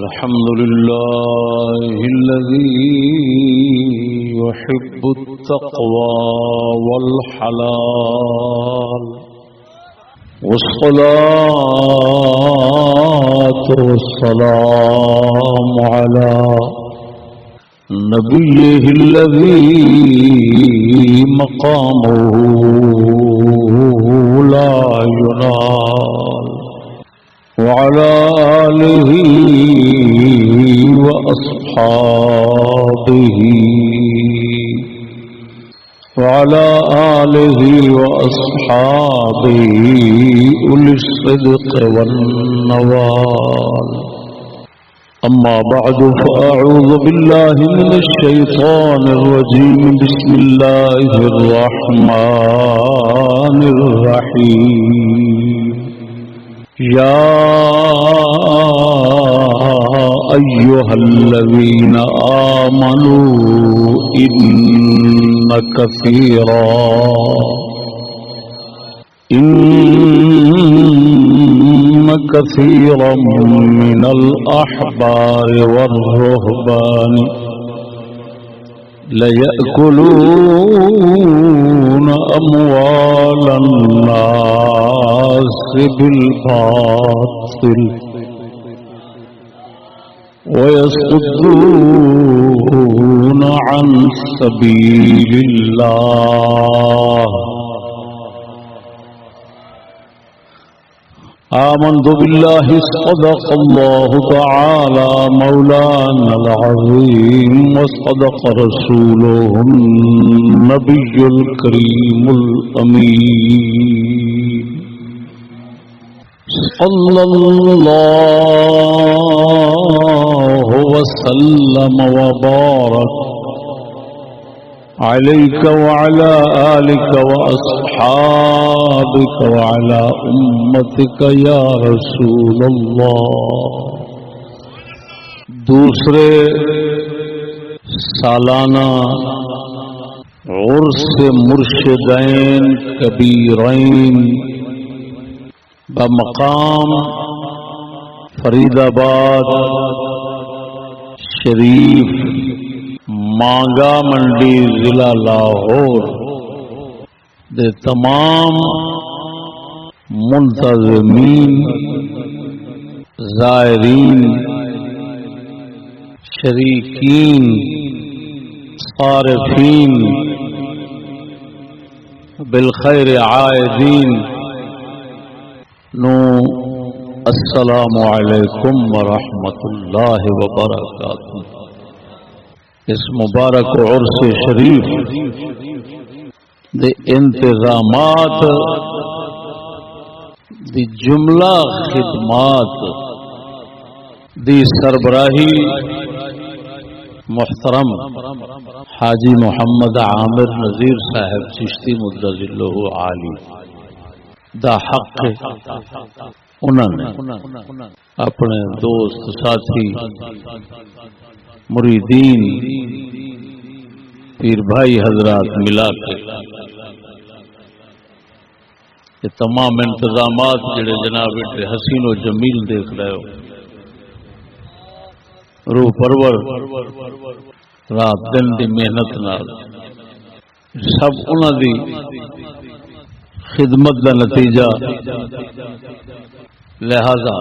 الحمد لله الذي يحب التقوى والحلال والصلاة والسلام على نبيه الذي مقامه لا ينال وعلى آله وأصحابه. وعلى آله وأصحابه أولي الصدق والنوال. أما بعد، فأعوذ بالله من الشيطان الرجيم. بسم الله الرحمن الرحيم. يا أيها الذين آمنوا إن كثيرا إن كثيرا من الأحبار والرهبان ليأكلون أموال الناس بالباطل ويصدون عن سبيل الله آمنت بالله صدق الله تعالى مولانا العظيم وصدق رسوله النبي الكريم الأمين. صلى الله وسلم وبارك عليك وعلى آلك وأصحابك وعلى أمتك يا رسول الله. دوسرے سالانہ عرس مرشدین کبیرین بمقام فرید آباد شریف مانگا منڈی ضلع لاہور دے تمام منتظمین، زائرین، شریکین، صارفین، بالخیر عائدین۔ نو، السلام علیکم ورحمۃ اللہ وبرکاتہ۔ اس مبارک عرس شریف دے انتظامات، دی جملہ خدمات، دی سربراہی محترم حاجی محمد عامر نذیر صاحب چشتی مدض اللہ عالی، دا حق انہوں نے، اپنے دوست ساتھی مریدین، پیر بھائی حضرات ملا کے یہ تمام انتظامات جڑے جناب حسین و جمیل دیکھ رہے ہو۔ روح پرور، رات دن دی محنت نال۔ سب انہوں دی خدمت کا نتیجہ۔ لہذا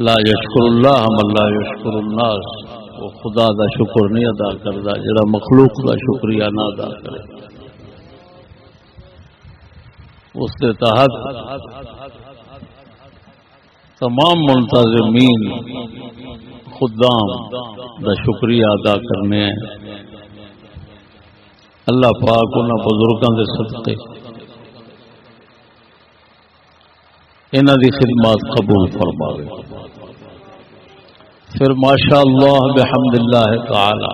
لا یشکر اللہ ہم اللہ یشکر الناس. وہ خدا دا شکر نہیں ادا کرتا جڑا مخلوق دا شکریہ نہ ادا کرے۔ اس کے تحت تمام منتظمین خدام دا شکریہ ادا کرنے ہیں۔ اللہ پاک ان بزرگوں کے صدقے۔ انہوں دی خدمات قبول فرماوے۔ پھر ماشاء اللہ بحمد اللہ تعالی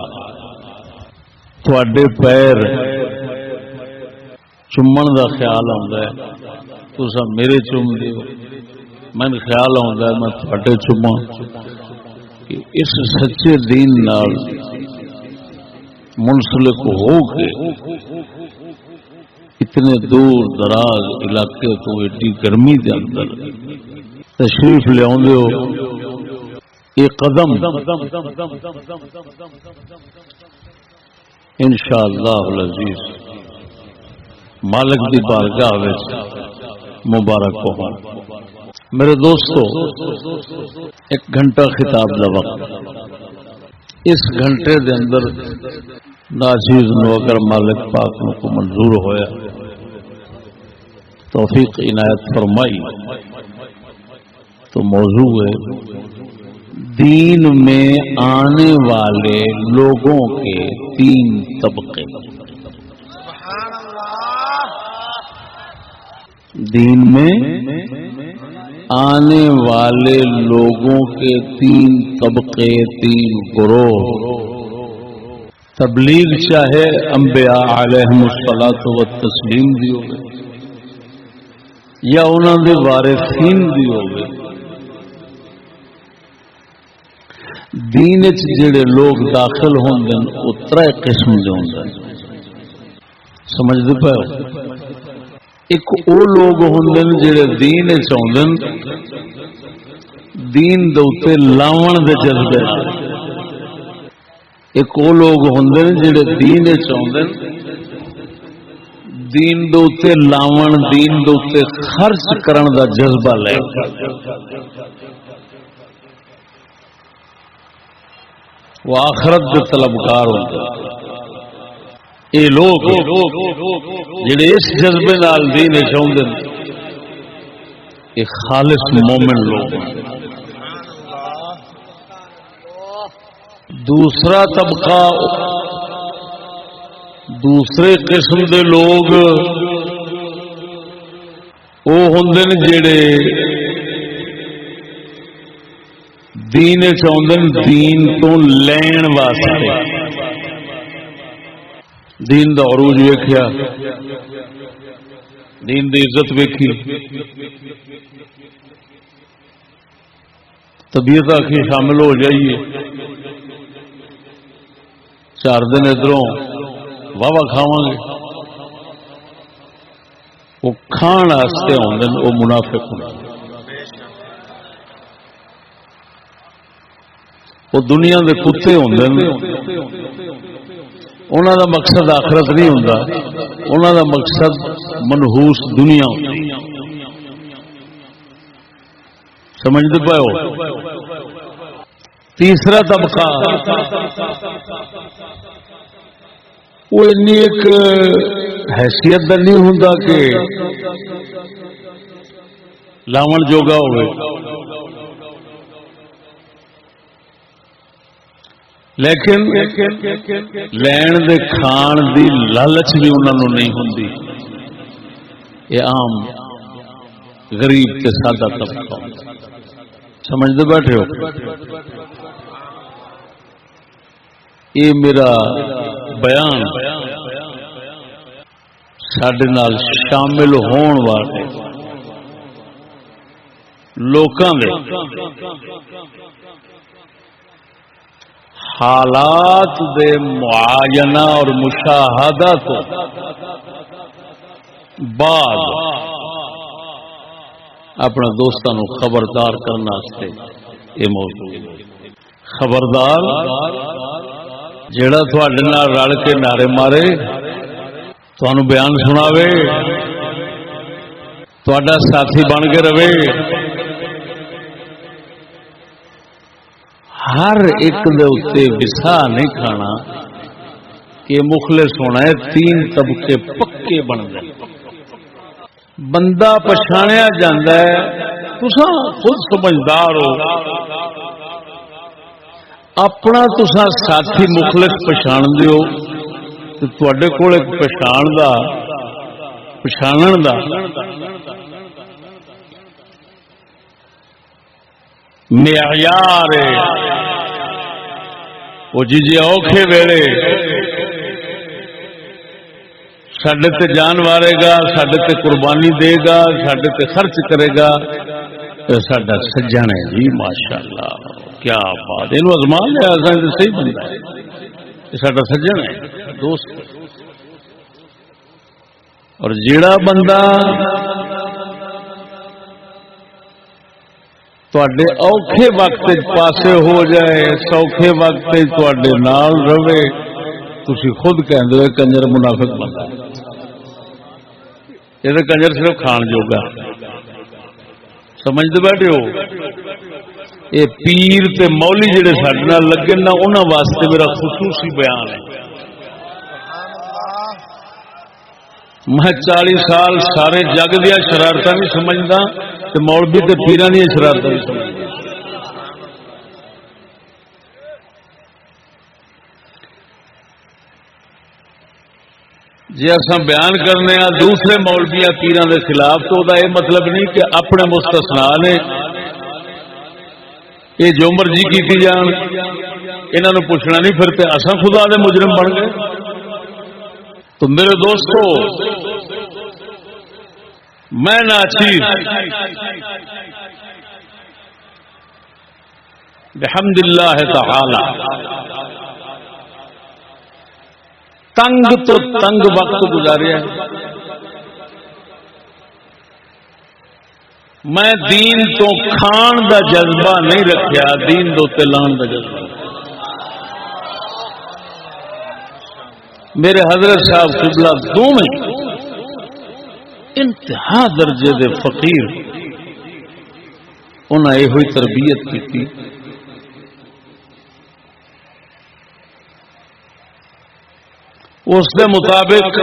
تھوڑے پیر چومن دا خیال آتا ہے۔ تسا میرے چوم دیو۔ میں خیال آتا ہے میں تھوڑے چوما اس سچے دین نال منسلک ہو کے اتنے دور دراز علاقے تو ایڈی گرمی دے اندر تشریف لیا یہ قدم ان شاء اللہ عزیز مالک کی بارگاہ مبارک ہو۔ میرے دوستو، ایک گھنٹہ خطاب کا وقت۔ اس گھنٹے دے اندر ناچیز نو اگر مالک پاک کو منظور ہویا، توفیق عنایت فرمائی۔ تو موضوع ہے دین میں آنے والے لوگوں کے تین طبقے۔ دین میں آنے والے لوگوں کے تین طبقے، تین گروہ۔ تبلیغ چاہے انبیاء علیہ السلام و تسلیم دی ہوگی یا انہوں نے وارثین دی ہوگی۔ دین جڑے لوگ داخل ہوں وہ تر قسم کے ہوں سمجھتے پہ ایک وہ لوگ ہوں جڑے دین چاہتے دین دے لاون دے جذبے۔ ایک وہ لوگ ہوں جڑے دین چاہتے دین دے لاون، دین دے خرچ کرن دا جذبہ لے۔ وہ آخرت کے طلبکار ہوتے یہ لوگ جڑے اس جذبے نال دین چاہتے ہیں یہ خالص مومن لوگ دوسرا طبقہ، دوسرے قسم دے لوگ، وہ ہوں جڑے دین چاہتے دین تو لین واسطے۔ دین دا عروج ویکیا دین دی عزت ویکھی۔ طبیعت آخی شامل ہو جائیے۔ چار دن ادھروں واہ واہ کھاوا گے وہ کھان واسطے آدھے وہ منافق ہوں وہ دنیا کے کتے ہوں انہوں کا مقصد آخرت نہیں ہوں انہوں کا مقصد منہوس دنیا سمجھتے پاؤ تیسرا طبقہ۔ وہ ایک حیثیت کا نہیں ہوں کہ لاون جوگا ہوئے۔ لیکن لین دے کھان دی لالچ بھی انہوں نہیں ہوں یہ عام غریب کے سادہ طبقہ سمجھتے بیٹھے ہو۔ یہ میرا بیان سڈے نال شامل ہون والے لوکاں دے حالات دے معاینہ اور مشاہدہ تو بعد اپنے دوستوں خبردار کرنے یہ موضوع خبردار جڑا تھوڑے رل کے نعرے مارے تھانوں بیان سناوے تھوڑا ساتھی بن کے رہے۔ ہر ایک دے وسا نہیں کھانا کہ مخلص ہونا ہے، تین طبقے پکے بن گئے بندہ پچھاڑیا جا خود سمجھدار ہو۔ اپنا تسا ساتھی مخلص پچھان دیو تے کول ایک پچھان دا پچھان دا۔ معیار وہ جی جی اوکھے ویلے سڈے تے جان وارے گا سڈے تے قربانی دے گا سڈے تے خرچ کرے گا سڈا سجن ہے جی ماشاء اللہ کیا بات یہ ازمان لیا صحیح بنتا ہے یہ سڈا سجن ہے دوست اور جیڑا بندہ تے اوکھے وقت پاسے ہو جائے سوکھے وقت تے نال رہے تھی خود کہہ کنجر منافق بنتا یہ کنجر صرف کھان جوگا سمجھتے بیٹھے ہو یہ پیر تے مولی جڑے سڈے لگے نا انہوں واسطے میرا خصوصی بیان ہے میں چالی سال سارے جگ دیا شرارت بھی سمجھتا مولوی تے پیران دیا شرارت جی اصا بیان کرنے ہاں دوسرے مولبیا پیران کے خلاف تو یہ مطلب نہیں کہ اپنے مستثنا نے یہ جو مرضی کی جان انہوں پوچھنا نہیں، پھر اصا خدا دے مجرم بن گئے۔ تو میرے دوستو میں ناچیز بحمد اللہ تعالی۔ تنگ تو تنگ وقت گزارے میں دین تو کھان دا جذبہ نہیں رکھیا، دین دو تلان دا جذبہ۔ میرے حضرت صاحب قبلہ دو میں انتہا درجے دے فقیر انہیں یہ ہوئی تربیت کی اس مطابق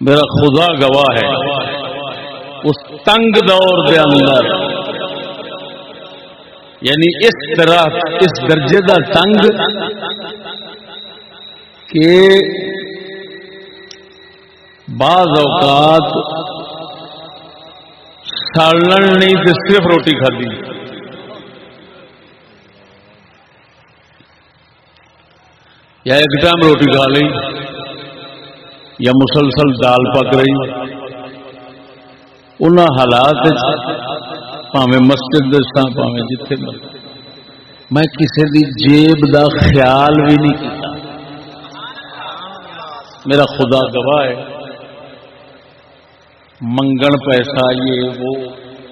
میرا خدا گواہ ہے، اس تنگ دور دے اندر یعنی اس طرح، اس درجے کا تنگ کہ بعض اوقات سالن نہیں تو صرف روٹی کھدی یا ایک ٹائم روٹی کھا لی، یا مسلسل دال پک رہی۔ ان حالات پاوے مسجد دسا پاوے جتھے۔ میں کسی دی جیب دا خیال بھی نہیں کیتا۔ میرا خدا گواہ ہے۔ منگن پیسہ یہ وہ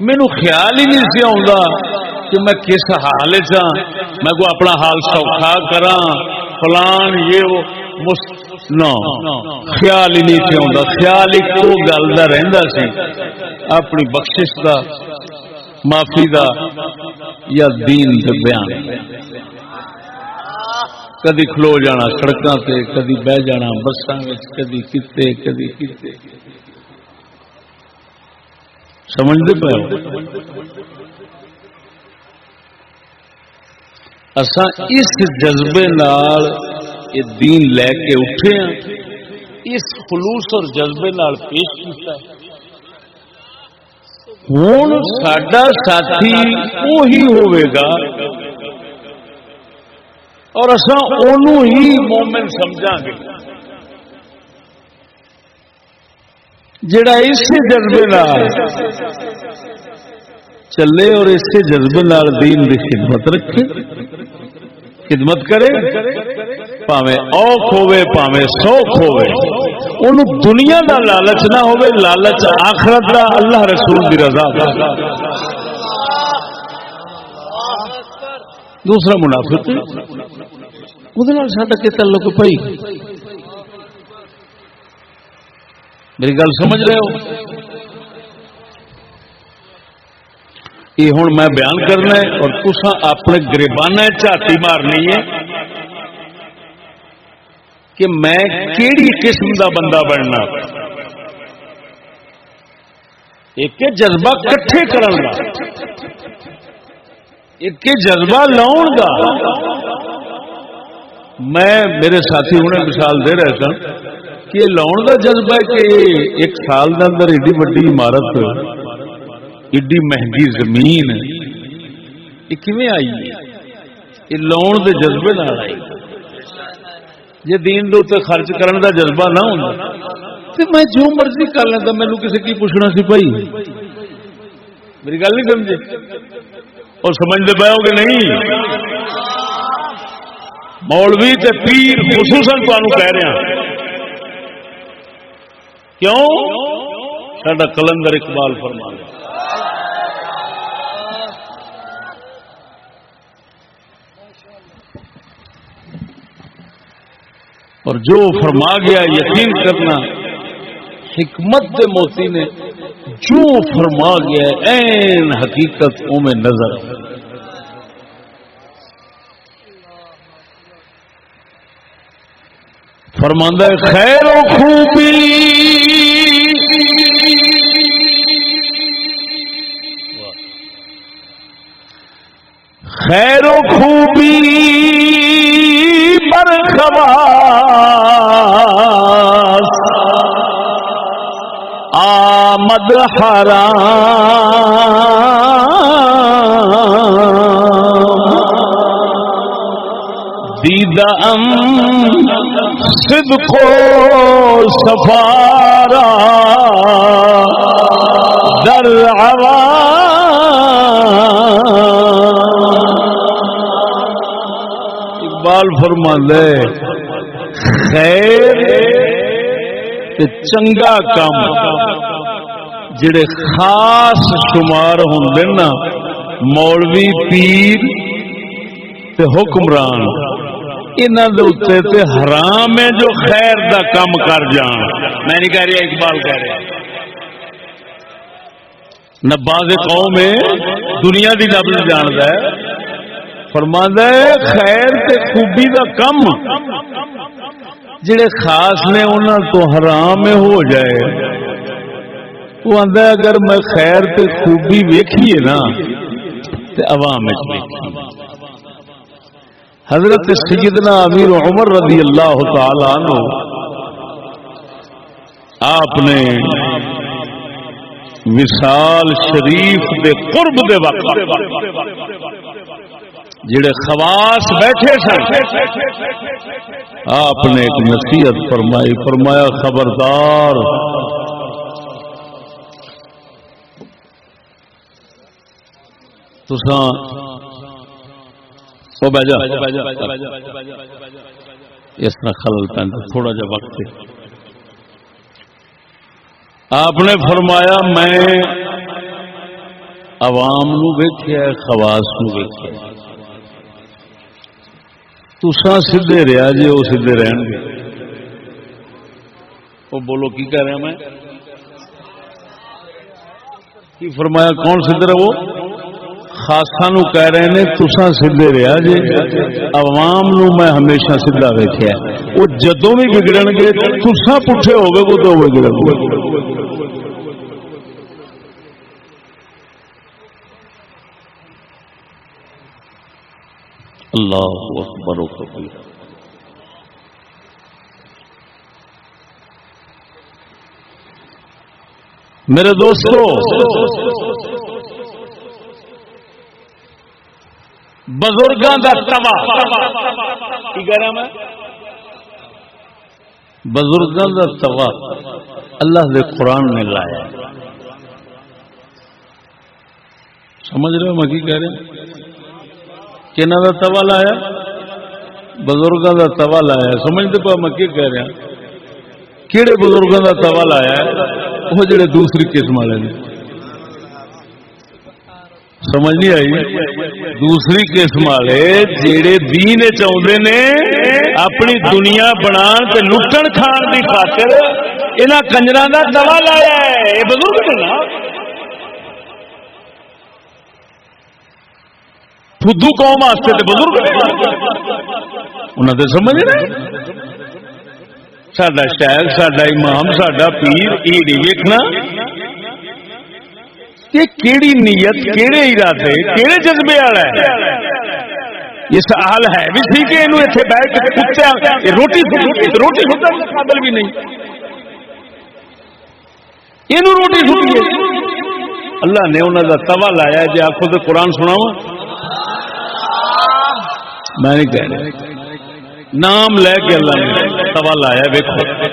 مینو خیال ہی نہیں سی آ کہ میں کس حال چ میں کو اپنا حال سوکھا کرا فلان یہ وہ نو خیال ہی نہیں سی آ خیال ایک گل کا رہتا سی اپنی بخشش کا معافی دا یا دین دے بیان کدی کھلو جانا سڑکوں سے کدی بہ جانا بسان کدی کتے کدی کتے سمجھتے پہ اسا اس جذبے نال یہ دین لے کے اٹھے ہیں۔ اس خلوص اور جذبے نال پیش کیتا ہے۔ ہوں سڈا ساتھی وہی ہوگا اور اصا ہی مومن سمجھا گے۔ جڑا اسی جذبے چلے اور اسی جذبے دین کی خدمت رکھے، خدمت کرے پاوے اوکھ ہوے پاوے سوکھ ہوے ان دنیا دا لالچ نہ ہوے لالچ آخرت دا اللہ رسول دی رضا دوسرا منافق سڈا کے تعلق پائی میری گل سمجھ رہے ہو؟ یہ ہوں میں بیان کرنا ہے اور تسا اپنے گریبانہ جاتی مارنی ہے کہ میں کیڑی قسم دا بندہ بننا۔ ایک جذبہ کٹھے کرن دا۔ ایک جذبہ لاؤن دا۔ میں، میرے ساتھی انہیں مثال دے رہے سن۔ کہ لاؤن دا جذبہ کہ ایک سال دے اندر ایڈی وڈی عمارت، ایڈی مہنگی زمین، یہ کیویں آئی یہ لاؤن دے جذبے نال آئی۔ جی دین دے خرچ کرنے دا جذبہ نہ ہوتا تو میں جو مرضی کر لینا مینو کسی کی پوچھنا سی بھائی؟ میری گل نہیں سمجھے؟ اور سمجھتے پاؤ گے نہیں؟ مولوی تے پیر، خصوصاً تمہیں کہہ رہا کیوں؟ سڈا کلندر اقبال فرما اور جو فرما گیا، یقین کرنا، حکمت دے موتی نے جو فرما گیا، این حقیقت او میں نظر فرماندہ خیر و خوبی خیر و خوبی برخواس آمد حرام دیدم صدق و سفارا، در اقبال فرما دے خیر چنگا کام۔ جڑے خاص شمار ہوں نا، مولوی پیر تے حکمران۔ تے حرام ہے جو خیر دا کم کر جان۔ میں نہیں کہہ رہا، اقبال کہہ رہا۔ نہ باز قوم ہے، دنیا دی لفظ جاند ہے۔ فرما ہے، خیر تے خوبی دا کم۔ جڑے خاص نے انہوں تو حرام ہو جائے۔ وہ آدھا اگر میں خیر تے خوبی ویکھیے نا، تے عوام حضرت سیدنا امیر عمر رضی اللہ تعالی عنہ، آپ نے وصال شریف دے قرب دے وقت جڑے خواص بیٹھے سن، آپ نے ایک نصیحت فرمائی، فرمایا خبردار تساں اس طرح خلل پہنتا تھوڑا جا وقت آپ نے فرمایا، میں عوام نو ویکیا خواس نو ویکیا تسا سیدے رہا جی وہ سیدے رہن گے۔ وہ بولو، کی کہہ رہا میں؟ کی فرمایا، کون سیدھے رہو؟ خاصا نو کہہ رہے ہیں تسا سیدے رہا جی۔ عوام نو میں ہمیشہ سیدھا ویکیا وہ جدو بھی بگڑ گے تسا پٹھے ہو گئے، وہ تو بگڑ گے اللہ اکبر و کبیر میرے دوستو بزرگوں کا توا کی کہہ رہا میں بزرگوں کا توا اللہ دے قرآن نے لایا سمجھ رہے ہو میں کی کہہ رہا کہنا کا توا لایا؟ بزرگوں کا توا لایا سمجھتے پا میں کی کہہ رہا کہڑے بزرگوں کا توا لایا وہ جڑے دوسری قسم والے نے. سمجھ نہیں آئی؟ دوسری قسم والے جہے دین چاہتے نے، اپنی دنیا بنا لٹن کھان کی خاطر یہاں کنجر کا دوا لایا ہے۔ یہ بزرگ نا فدو قوم واسطے تو بزرگ انہوں نے سمجھ رہے سڈا شہر سڈا امام سڈا پیر یہ نہیں ویکنا یہ کیڑی نیت، کیڑے ارادے، کیڑے جذبے والا ہے۔ یہ سوال ہے۔ بھی سی کہ یہ اتنے بیٹھ کے روٹی روٹی قابل بھی نہیں۔ یہ روٹی سنیے اللہ نے انہوں کا توا لایا جی آخو تو قرآن سنا میں نہیں کہہ رہا۔ نام لے کے اللہ نے توا لایا ویکو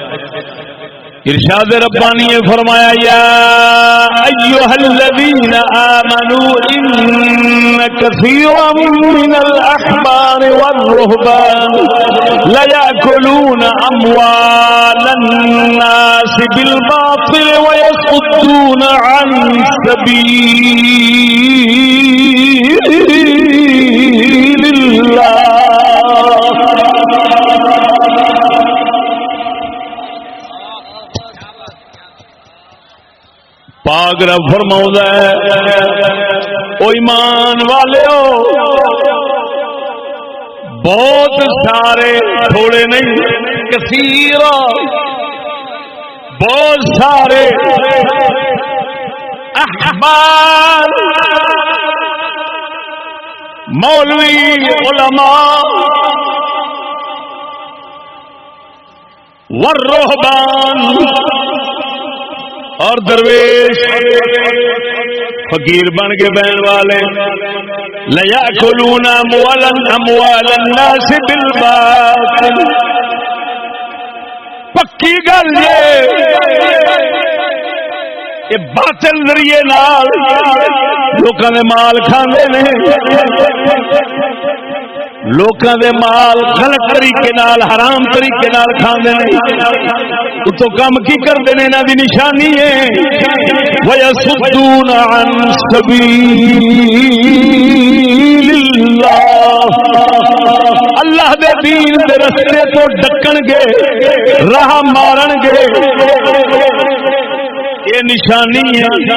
ارشاد ربانی نے فرمایا، یا ایوہ الذین آمنوا ان كثيرا من الأحبار والرهبان ليأكلون أموال الناس بالباطل ويصدون عن سبيل الله پاک رب فرما او ایمان والے بہت سارے تھوڑے نہیں، کثیر، بہت سارے احبار مولوی، علماء والرہبان اور درویش فقیر بن کے بہن والے. لیا کلونا موالن اموال الناس بالباطل. پکی گل یہ باطل ذریعے نال لوکاں دے مال کھاندے نے۔ لوکاں دے مال غلط طریقے نال، حرام طریقے نال کھاندے نے۔ تو کم کی کرتے ہیں انہاں دی نشانی ہے۔ وَيَسُدُّونَ عَن سَبِيلِ اللَّهِ۔ اللہ دے دین دے رستے تو ڈکن گے، راہ مارن گے۔ یہ نشانی ہے۔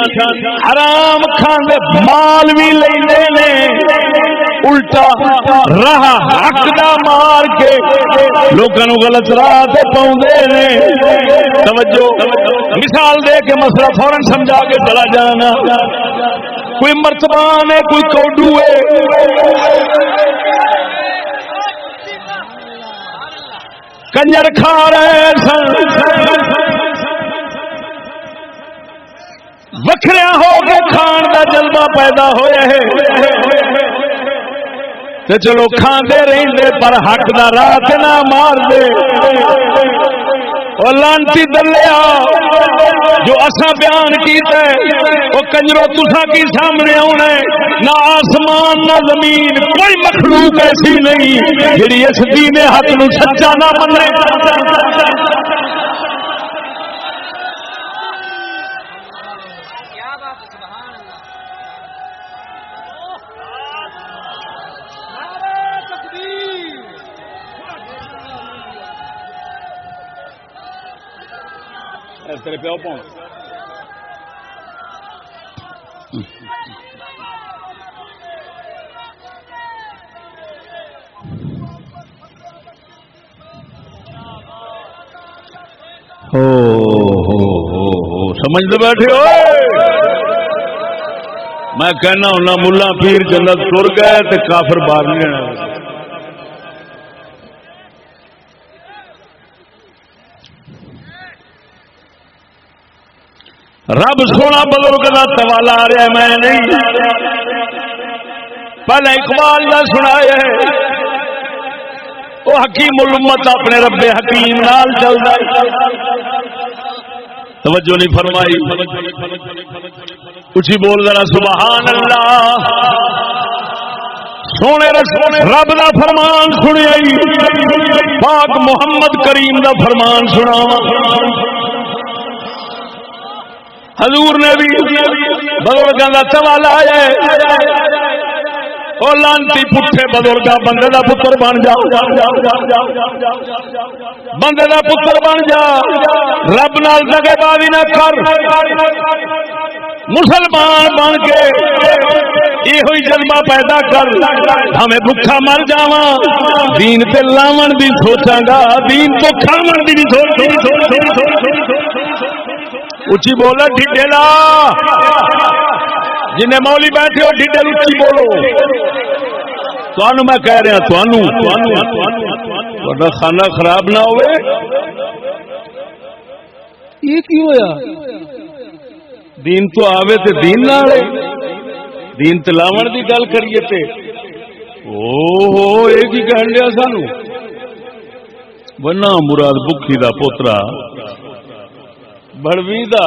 حرام کھاندے مال بھی لیندے نے۔ الٹا راہ حق دا مار کے لوگوں غلط راہ تے پاؤندے نے۔ توجہ، مثال دے کے مسئلہ فورن سمجھا کے چلا جانا۔ کوئی مرتبان ہے کوئی کوڈو ہے۔ کنجر کھا رہے سن۔ وکھریا ہو کے کھان کا جلبہ پیدا ہوا ہے۔ تے چلو کھاندے رہندے پر حق دا رات نہ مار دے۔ او لانتی دلیا جو اسا بیان کیتا ہے، او کنجرو تسا کی سامنے آنا ہے۔ نہ آسمان، نہ زمین، کوئی مخلوق ایسی نہیں جڑی اس دین حق نو سچا نہ منے تیرے پیو پاؤں ہو ہو ہو ہو سمجھتے بیٹھے ہو میں کہنا ہونا ملا پیر جنت تر گئے تو کافر باہر نہیں آنا رب سونا بزرگ کا توالا آ رہا میں نہیں۔ پہلے اقبال کا سنایا ہے۔ وہ حکیم الامت اپنے رب حکیم نال چل رہا توجہ نہیں فرمائی۔ اچھی بول ذرا، سبحان اللہ۔ سونے رب دا فرمان سنیا پاک محمد کریم دا فرمان سنا حضور نے بھی بزرگوں کا سوال آیا وہ لانتی پٹھے بزرگ بندے کا پتر بن جا۔ بندے کا پتر بن جا۔ رب نال دگے بازی نہ کر۔ مسلمان بن کے یہ جذبہ پیدا کر۔ ہمیں بھوکا مر جا دین تے لاون بھی سوچا گا۔ دین تو کھاون بھی سوچ۔ اچھی بولو ڈھڈے لا۔ جن مولی بیٹھے ہو ڈھڈے اچھی بولو۔ تھانوں میں کہہ رہا تھانوں کھانا خراب نہ ہوئے۔ یہ کی ہویا؟ دین تو آوے تے دین نہ آئے دین تلاون دی گل کریے تے۔ او ہو یہ کی کہن دیا سانو بنا مراد بکھی دا پوترا۔ بڑوی دا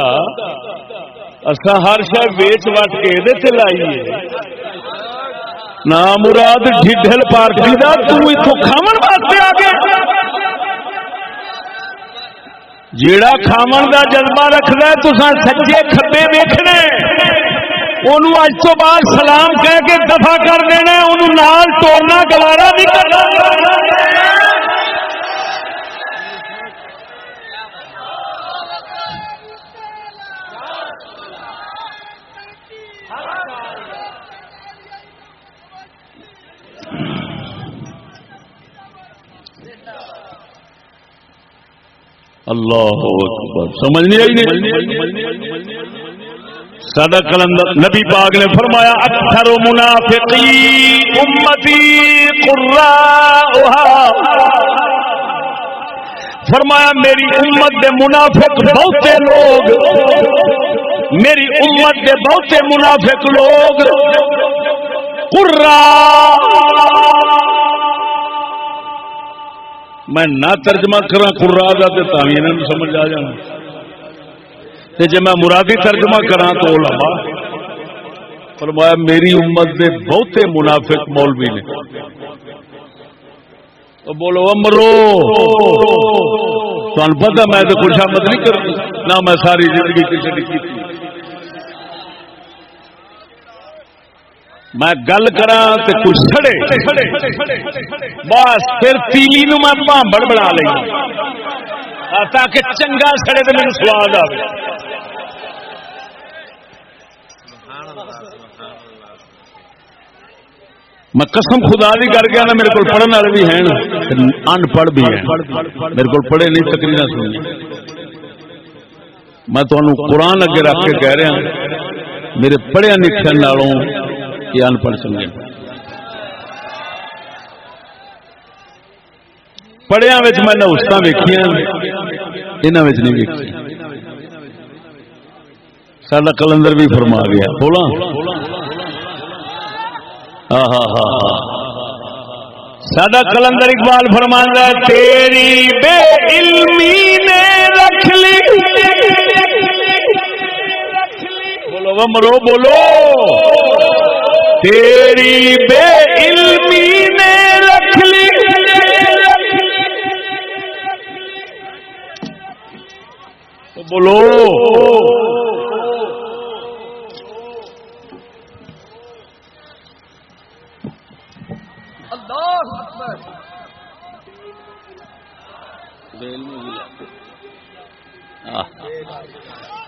اصا ہر شہ ویچ وٹ کے یہ لائیے۔ نہ مراد ڈھل پارٹی کا تو کھاون واسطے آ گیا۔ جیڑا کھاون کا جذبہ رکھنا تو سجے کھبے ویکنے اج تو بعد سلام کہہ کے دفاع کر دینا انہوں نال توڑنا گوارا نہیں کرنا۔ اللہ اکبر۔ سمجھ نہیں آئی سادہ کلندر نبی پاک نے فرمایا، اکثر منافقی امتی قرا فرمایا، میری امت دے منافق بہتے لوگ۔ میری امت دے بہتے منافق لوگ۔ قرا میں نہ ترجمہ کرا قرا کا تو تھی انہوں سمجھ آ جانا۔ جی میں مرادی ترجمہ کرا تو علماء فرمایا، میری امت دے بہتے منافق مولوی نے۔ تو بولو امرو تمہیں پتا میں تو خوشامد نہیں کرتی نہ میں ساری زندگی کسی نے کی میں گل کرا کچھ سڑے۔ بس پھر تیلی نو میں بامبڑ بنا لی تاکہ چنگا سڑے تو میرے سواد آئے میں قسم خدا دی کر گیا نا میرے کو پڑھنے والے بھی ہیں ان پڑھ بھی ہیں۔ میرے کو پڑھے نہیں تقریر سنی۔ میں تمہیں قرآن اگے رکھ کے کہہ رہا میرے پڑھیا لکھن نالوں یہ ان پڑھ سمجھے پڑھیا میں نوسط ویکیا یہاں نہیں ویکیا سڈا کلندر بھی فرما گیا۔ بولا ہاں ہاں ہاں ہاں سڈا کلندر اقبال فرما تیری بے علمی نے رکھ لی۔ بولو مرو بولو۔ تیری بے علمی نے رکھ لی۔ بولو۔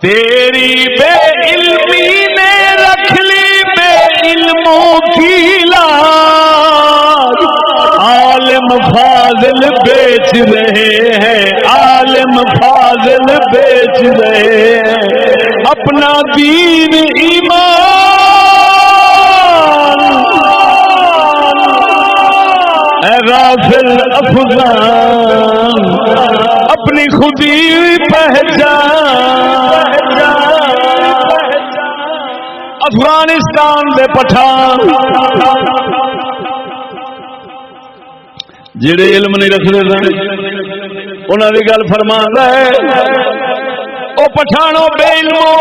تیری بے علمی نے بے علموں کی لاج عالم فاضل بیچ رہے ہیں، عالم فاضل بیچ رہے ہیں۔ اپنا دین ایمان غافل افغان، اپنی خودی پہچان۔ افغانستان دے پٹھان۔ جڑے علم نہیں رکھتے سن انہوں کی گل فرما ہے وہ پٹھانو بے علمو،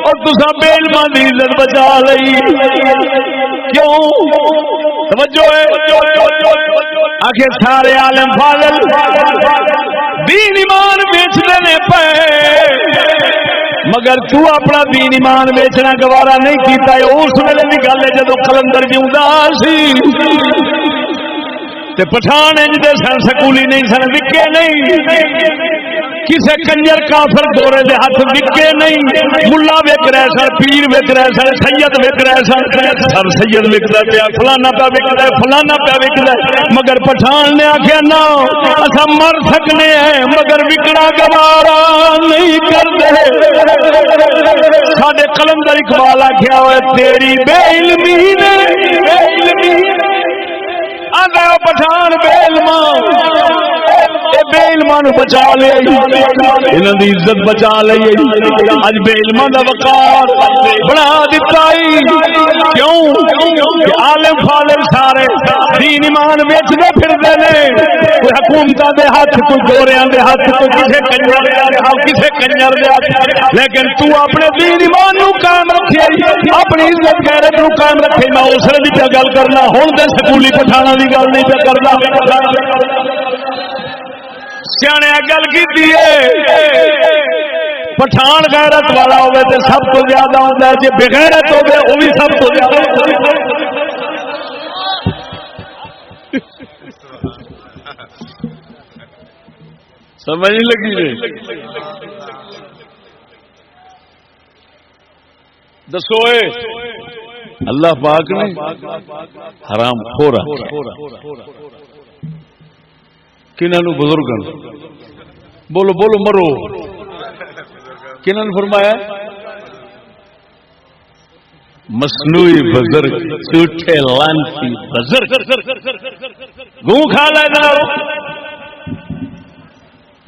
اور تصا بے علم کی عزت بچا لی کیوں؟ توجہ ہے۔ آخر سارے عالم فاضل، دین ایمان بیچنے پے۔ مگر تو اپنا دین ایمان بیچنا گوارا نہیں کیتا ہے، اس ویلے کی گل ہے جدو کلندر جیوا سی۔ پٹھان انج دے سن، سکولی نہیں سن، وکے نہیں۔ کسے کنجر کافر دورے دے ہاتھ وکے نہیں۔ ملا وک رہے سن، پیر وک رہے سن، سید وک رہے سن۔ سر سید وکدا پیا، فلانا پیا وکدا فلانا پیا وکدا مگر پٹھان نے آخیا نہ اسا مر سکنے ہیں، مگر وکڑا گوارا نہیں کرتے۔ ساڈے قلندر اقبال آخیا ہوئے تیری بے علمی نے، بے علمی آدھا پٹھان بے علم بے علما بچا لیا جی۔ انہوں کی عزت بچا لی جی۔ اج بے علما کا وقار بنا دتا کیوں؟ عالم فالم سارے دین ایمان ویچتے پھرتے ہیں حکومت دے ہاتھ کوئی گوریا دے ہاتھ کوئی کسی کنجر کسی کنجر دے ہاتھ لیکن تو اپنے دین ایمان نو قائم رکھے۔ اپنی عزت غیرت نو قائم رکھے۔ میں اس لیے بھی پہ گل کرنا۔ ہوں تو سکولی پٹھانا کی گل نہیں پہ کرنا۔ سیانے گل کی پٹھان غیرت والا ہوگا تو سب تو زیادہ ہوتا ہے جی بغیرت ہو گیا وہ بھی سب تو زیادہ سمجھ نہیں لگی دسو اللہ پاک نے حرام خورا کنہوں بزرگ بولو بولو، مرو۔ کنہوں فرمایا، مصنوعی بزرگ، جھوٹے لانتی بزرگ۔ گوں کھا لینا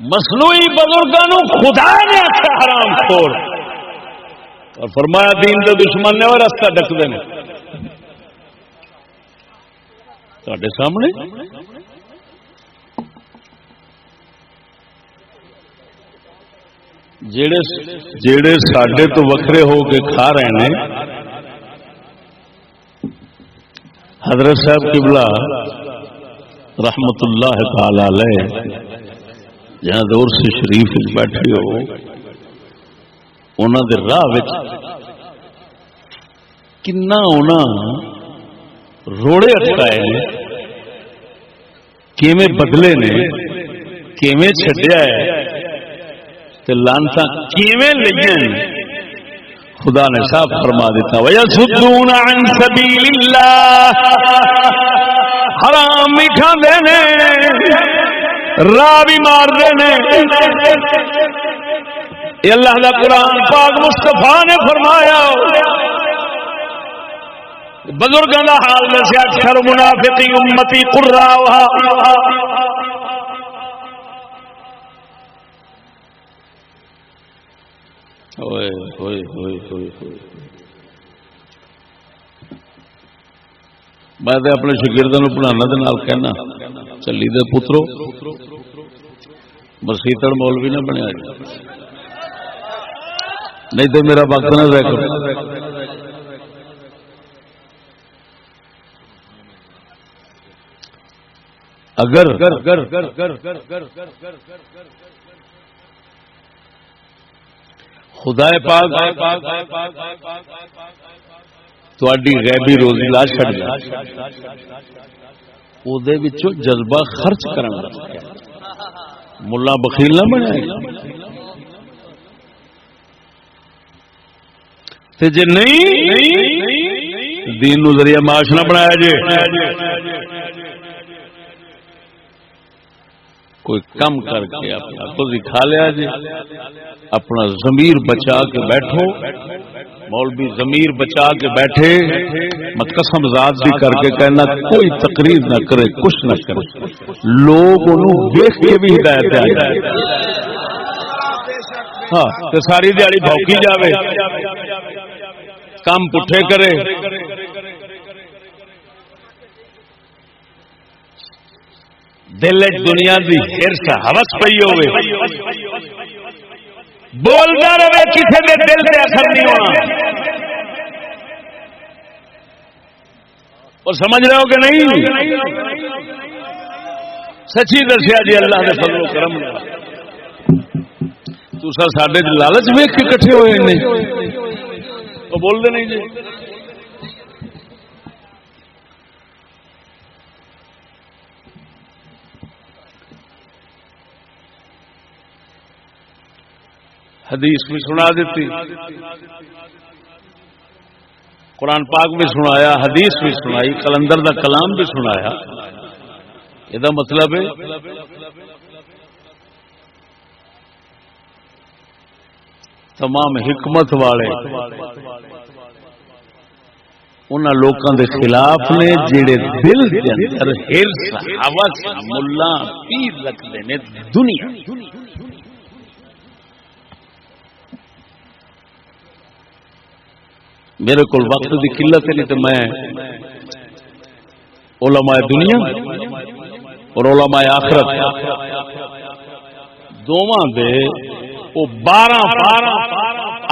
مصنوعی بزرگوں خدا نے آخر حرام خور اور فرمایا، دین کے دشمن نے اور رستہ ڈکتے ہیں سامنے؟ جڑے سڈے تو وکھرے ہو کے کھا رہے ہیں حضرت صاحب قبلہ رحمت اللہ تعالی علیہ، جہاں دور سے شریف بیٹھے ہو انہوں دے راہ کنا روڑے اٹکائے نے، کیویں بدلے نے، کیویں چڈیا ہے لانتا کیویں لگی خدا نے صاف فرما دیتا وَيَسُدُّونَ عَن سَبِيلِ اللَّهِ، حرام بھی کھاندے راہ بھی مار دینے اللہ دا قرآن پاک مستفا نے فرمایا بزرگوں کا حال دسیا، اکثر منافقی امتی قرا ہوئے ہوئے ہوئے ہوئے ہوئے۔ میں اپنے شگردوں پڑھانا کہنا چلی دے پترو مسیتڑ مولوی نہ بنیا نہیں تو میرا وقت نہ رہ اگر خدا پاک تھی غیبی روزی لا چڑ جذبہ خرچ کرنا ملا بخیل نہ بنے۔ جی نہیں، دین نو ذریعہ معاش نہ بنایا جی کوئی کم کر کے اپنا خود کھا لیا جی۔ اپنا ضمیر بچا کے بیٹھو۔ مولوی ضمیر بچا کے بیٹھے۔ میں قسم ذات بھی کر کے کہنا، کوئی تقریر نہ کرے، کچھ نہ کرے۔ لوگ دیکھ کے بھی ہدایت آئے ہاں ساری دیہی بھوکی جاوے۔ کام پٹھے کرے۔ دل دنیا کی ہرس ہوس پی ہوے بولتا رہے کسی کے دل سے اثر نہیں ہونا۔ اور سمجھ رہے ہو کہ نہیں؟ سچی دسیا جی اللہ کے فضل و کرم تسا سڈے لالچ ویک کے کٹھے ہوئے وہ بولتے نہیں جی۔ حدیث بھی سنا دیتی۔ قرآن پاک بھی سنایا، حدیث بھی سنائی، کلندر دا کلام بھی سنایا۔ یہ مطلب ہے۔ تمام حکمت والے ان لوگوں کے خلاف نے جڑے دل کے اندر ہرس ملا پیر رکھتے ہیں دنیا۔ میرے کو وقت کی قلت نہیں تو میں علماء دنیا اور علماء آخرت دونوں دے وہ بارہ بارہ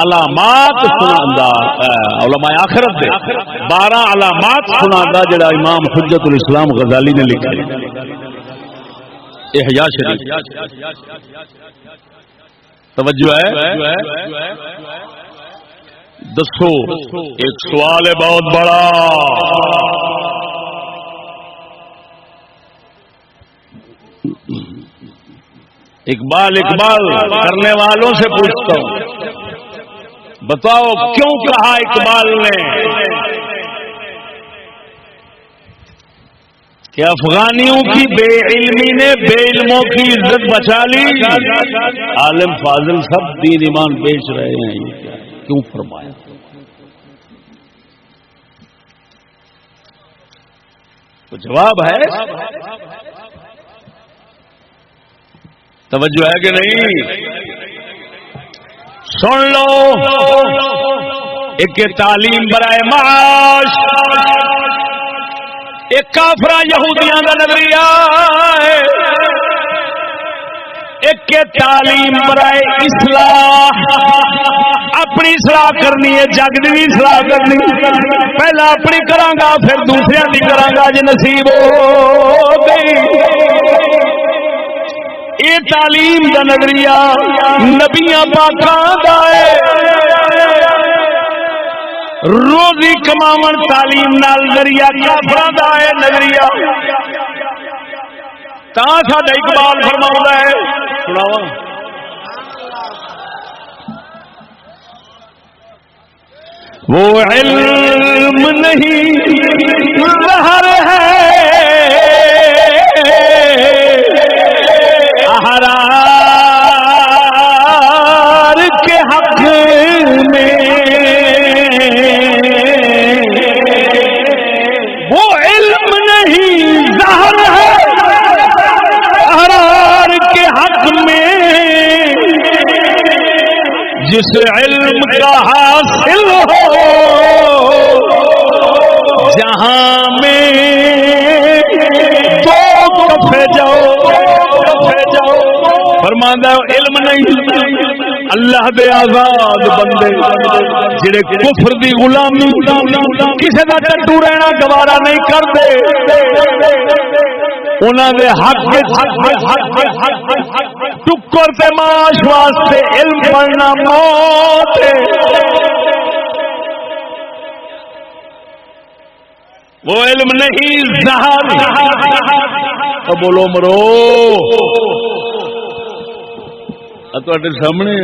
علامات سنا علماء آخرت دے۔ بارہ علامات سنا جڑا امام حجت الاسلام غزالی نے لکھا احیاء شریف۔ توجہ ہے۔ دسو، ایک سوال ہے بہت بڑا۔ اقبال اقبال، کرنے والوں سے پوچھتا ہوں۔ بتاؤ، کیوں کہا اقبال نے؟ کہ افغانیوں کی بے علمی نے بے علموں کی عزت بچا لی۔ عالم فاضل سب دین ایمان بیچ رہے ہیں۔ کیوں فرمایا؟ تو جواب ہے توجہ ہے کہ نہیں؟ سن لو، ایک تعلیم برائے معاش، ایک کافرا یہودیاں کا نظریہ ایک تعلیم برائے اصلاح۔ اپنی سلاح کرنی ہے، جگ کی سلاح کرنی۔ پہلا اپنی کرا پھر دوسرے کی کرا جی نصیب ہو گئی۔ یہ تعلیم کا نظریہ نبیاں پاکوں کا ہے۔ روزی کما تعلیم نال ذریعہ کافر ہے نظریہ۔ تا ساڈا اقبال فرما ہے۔ سناوا وہ علم نہیں ہے۔ جس علم کا حاصل ہو، جہاں میں دو کفے جاؤ جاؤ علم نہیں، اللہ دے آزاد بندے، جڑے کفر دی غلامی کسی کا ٹٹو رہنا گوارا نہیں کرتے۔ ٹکر معاش واسطے علم پڑھنا موت وہ علم نہیں، زہر۔ تو بولو مرو۔ سامنے